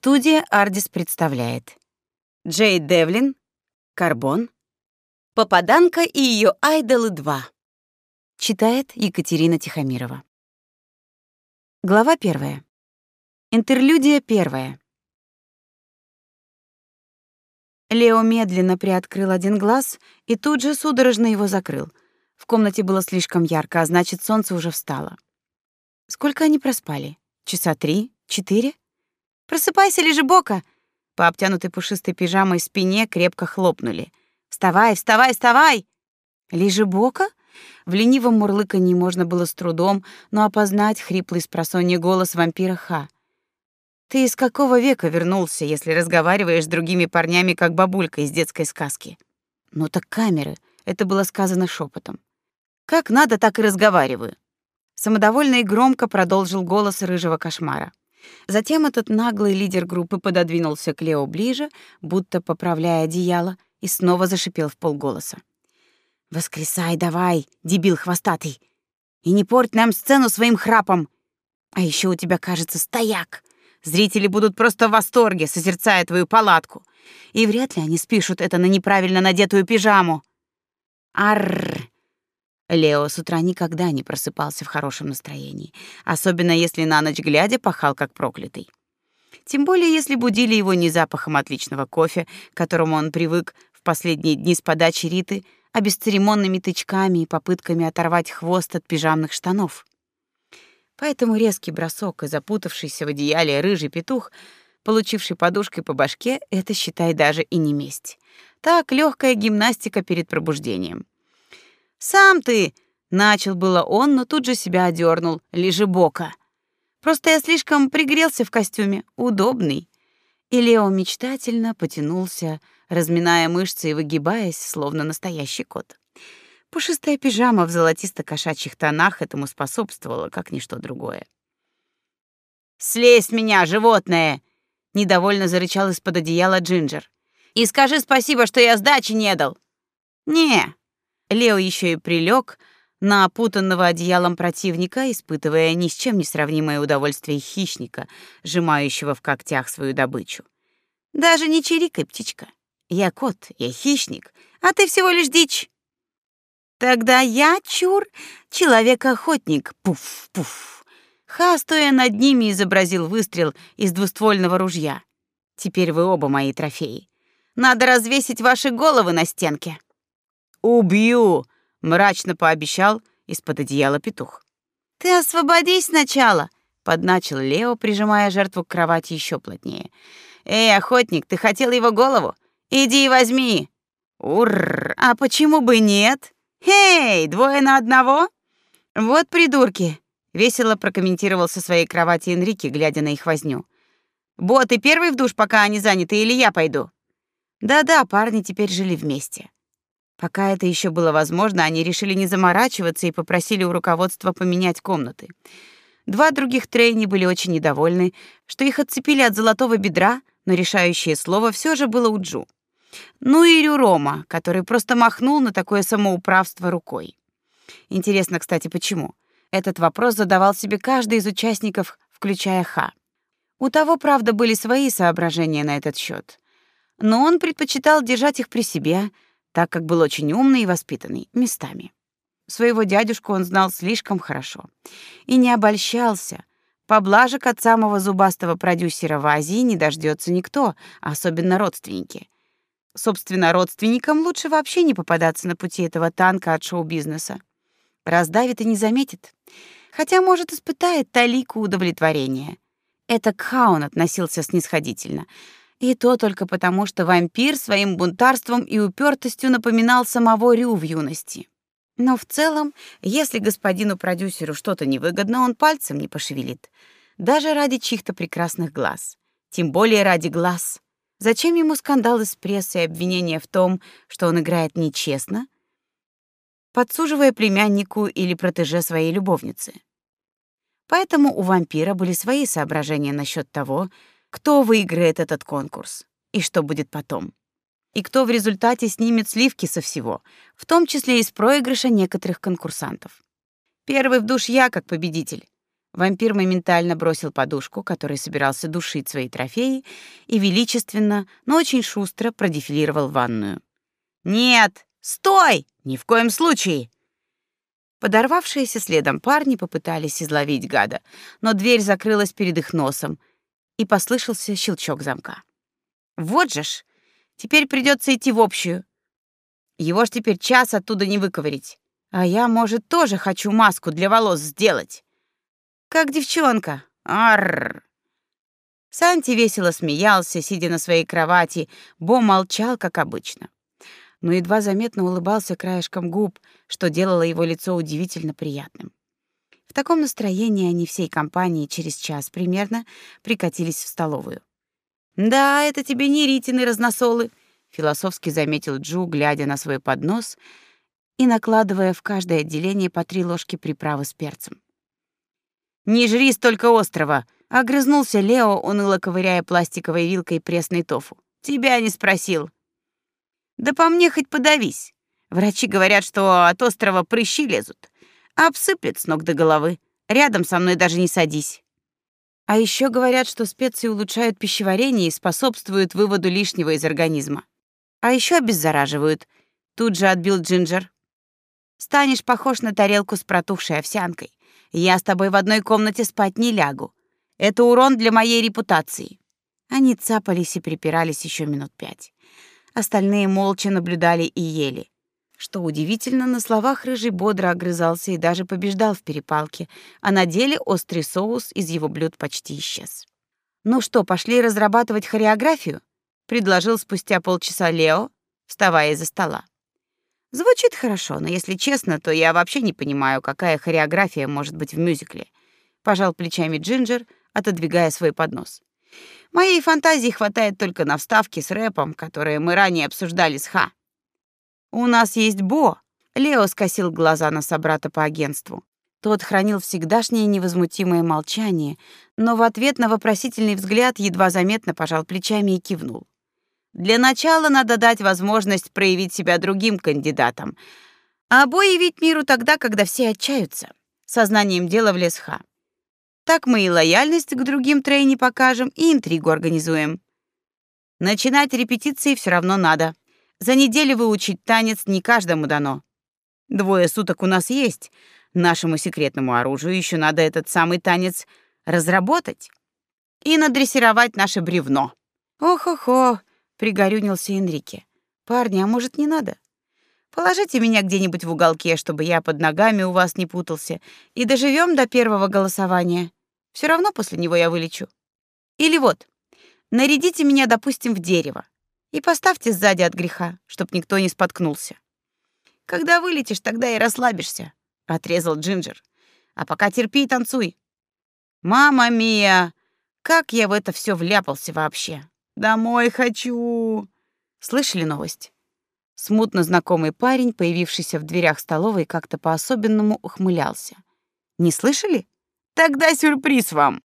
Студия Ардис представляет Джей Девлин, Карбон, Попаданка и ее айдолы 2. Читает Екатерина Тихомирова. Глава первая. Интерлюдия первая. Лео медленно приоткрыл один глаз и тут же судорожно его закрыл. В комнате было слишком ярко, а значит, солнце уже встало. Сколько они проспали? Часа три? Четыре? Просыпайся, лежебока. По обтянутой пушистой пижамой спине крепко хлопнули. Вставай, вставай, вставай. Лежебока? В ленивом мурлыканье можно было с трудом, но опознать хриплый с голос вампира Ха. Ты из какого века вернулся, если разговариваешь с другими парнями как бабулька из детской сказки? Ну так камеры, это было сказано шепотом. Как надо, так и разговариваю. Самодовольно и громко продолжил голос рыжего кошмара. Затем этот наглый лидер группы пододвинулся к Лео ближе, будто поправляя одеяло, и снова зашипел в полголоса. «Воскресай давай, дебил хвостатый! И не порть нам сцену своим храпом! А еще у тебя, кажется, стояк! Зрители будут просто в восторге, созерцая твою палатку. И вряд ли они спишут это на неправильно надетую пижаму. Арр! Лео с утра никогда не просыпался в хорошем настроении, особенно если на ночь глядя пахал как проклятый. Тем более, если будили его не запахом отличного кофе, к которому он привык в последние дни с подачи Риты, а бесцеремонными тычками и попытками оторвать хвост от пижамных штанов. Поэтому резкий бросок и запутавшийся в одеяле рыжий петух, получивший подушкой по башке, это, считай, даже и не месть. Так, легкая гимнастика перед пробуждением. Сам ты, начал было он, но тут же себя одернул, лежи бока. Просто я слишком пригрелся в костюме, удобный. И Лео мечтательно потянулся, разминая мышцы и выгибаясь, словно настоящий кот. Пушистая пижама в золотисто-кошачьих тонах этому способствовала, как ничто другое. «Слезь меня, животное!» — недовольно зарычал из-под одеяла Джинджер. «И скажи спасибо, что я сдачи не дал!» «Не, Лео еще и прилег на опутанного одеялом противника, испытывая ни с чем не сравнимое удовольствие хищника, сжимающего в когтях свою добычу. Даже не чирикай, птичка. Я кот, я хищник, а ты всего лишь дичь. Тогда я чур, человек-охотник. Пуф, пуф. Ха, стоя над ними, изобразил выстрел из двуствольного ружья. Теперь вы оба мои трофеи. Надо развесить ваши головы на стенке. Убью, мрачно пообещал из-под одеяла петух. Ты освободись сначала, подначил Лео, прижимая жертву к кровати еще плотнее. Эй, охотник, ты хотел его голову? Иди и возьми. Ур, а почему бы нет? Эй, двое на одного? Вот придурки, весело прокомментировал со своей кровати Энрике, глядя на их возню. Бо, ты первый в душ, пока они заняты, или я пойду? Да-да, парни теперь жили вместе. Пока это еще было возможно, они решили не заморачиваться и попросили у руководства поменять комнаты. Два других трейни были очень недовольны, что их отцепили от золотого бедра, но решающее слово все же было у Джу. Ну и Рюрома, который просто махнул на такое самоуправство рукой. Интересно, кстати, почему? Этот вопрос задавал себе каждый из участников, включая Ха. У того, правда, были свои соображения на этот счет, но он предпочитал держать их при себе — так как был очень умный и воспитанный местами. Своего дядюшку он знал слишком хорошо и не обольщался. Поблажек от самого зубастого продюсера в Азии не дождется никто, особенно родственники. Собственно, родственникам лучше вообще не попадаться на пути этого танка от шоу-бизнеса. Раздавит и не заметит. Хотя, может, испытает талику удовлетворения. Это к Хаун относился снисходительно — и то только потому, что вампир своим бунтарством и упертостью напоминал самого Рю в юности. Но в целом, если господину продюсеру что-то невыгодно, он пальцем не пошевелит, даже ради чьих-то прекрасных глаз. Тем более ради глаз. Зачем ему скандалы с прессой и обвинения в том, что он играет нечестно, подсуживая племяннику или протеже своей любовницы? Поэтому у вампира были свои соображения насчет того, кто выиграет этот конкурс и что будет потом. И кто в результате снимет сливки со всего, в том числе из проигрыша некоторых конкурсантов. Первый в душ я как победитель. Вампир моментально бросил подушку, которой собирался душить свои трофеи, и величественно, но очень шустро продефилировал ванную. «Нет! Стой! Ни в коем случае!» Подорвавшиеся следом парни попытались изловить гада, но дверь закрылась перед их носом, и послышался щелчок замка. «Вот же ж! Теперь придется идти в общую. Его ж теперь час оттуда не выковырить. А я, может, тоже хочу маску для волос сделать. Как девчонка. Арр. Санти весело смеялся, сидя на своей кровати. Бо молчал, как обычно. Но едва заметно улыбался краешком губ, что делало его лицо удивительно приятным. В таком настроении они всей компанией через час примерно прикатились в столовую. «Да, это тебе не Ритины разносолы», философски заметил Джу, глядя на свой поднос и накладывая в каждое отделение по три ложки приправы с перцем. «Не жри столько острова!» — огрызнулся Лео, уныло ковыряя пластиковой вилкой пресный тофу. «Тебя не спросил». «Да по мне хоть подавись. Врачи говорят, что от острова прыщи лезут. Обсыплет с ног до головы. Рядом со мной даже не садись». А еще говорят, что специи улучшают пищеварение и способствуют выводу лишнего из организма. А еще обеззараживают. Тут же отбил Джинджер. Станешь похож на тарелку с протухшей овсянкой. Я с тобой в одной комнате спать не лягу. Это урон для моей репутации. Они цапались и припирались еще минут пять. Остальные молча наблюдали и ели. Что удивительно, на словах рыжий бодро огрызался и даже побеждал в перепалке, а на деле острый соус из его блюд почти исчез. Ну что, пошли разрабатывать хореографию? предложил спустя полчаса Лео, вставая из-за стола. Звучит хорошо, но если честно, то я вообще не понимаю, какая хореография может быть в мюзикле. Пожал плечами Джинджер, отодвигая свой поднос. Моей фантазии хватает только на вставки с рэпом, которые мы ранее обсуждали с Ха. У нас есть Бо. Лео скосил глаза на собрата по агентству. Тот хранил всегдашнее невозмутимое молчание, но в ответ на вопросительный взгляд едва заметно пожал плечами и кивнул. Для начала надо дать возможность проявить себя другим кандидатам, а бой явить миру тогда, когда все отчаются. Сознанием дела влез Ха. Так мы и лояльность к другим трейни покажем, и интригу организуем. Начинать репетиции все равно надо. За неделю выучить танец не каждому дано. Двое суток у нас есть. Нашему секретному оружию еще надо этот самый танец разработать и надрессировать наше бревно. Ох-охо, пригорюнился Энрике. Парни, а может, не надо? Положите меня где-нибудь в уголке, чтобы я под ногами у вас не путался, и доживем до первого голосования. Все равно после него я вылечу. Или вот, нарядите меня, допустим, в дерево и поставьте сзади от греха, чтоб никто не споткнулся. Когда вылетишь, тогда и расслабишься, отрезал Джинджер. А пока терпи и танцуй. Мама мия, как я в это все вляпался вообще? Домой хочу. Слышали новость? Смутно знакомый парень, появившийся в дверях столовой, как-то по-особенному ухмылялся. Не слышали? Тогда сюрприз вам.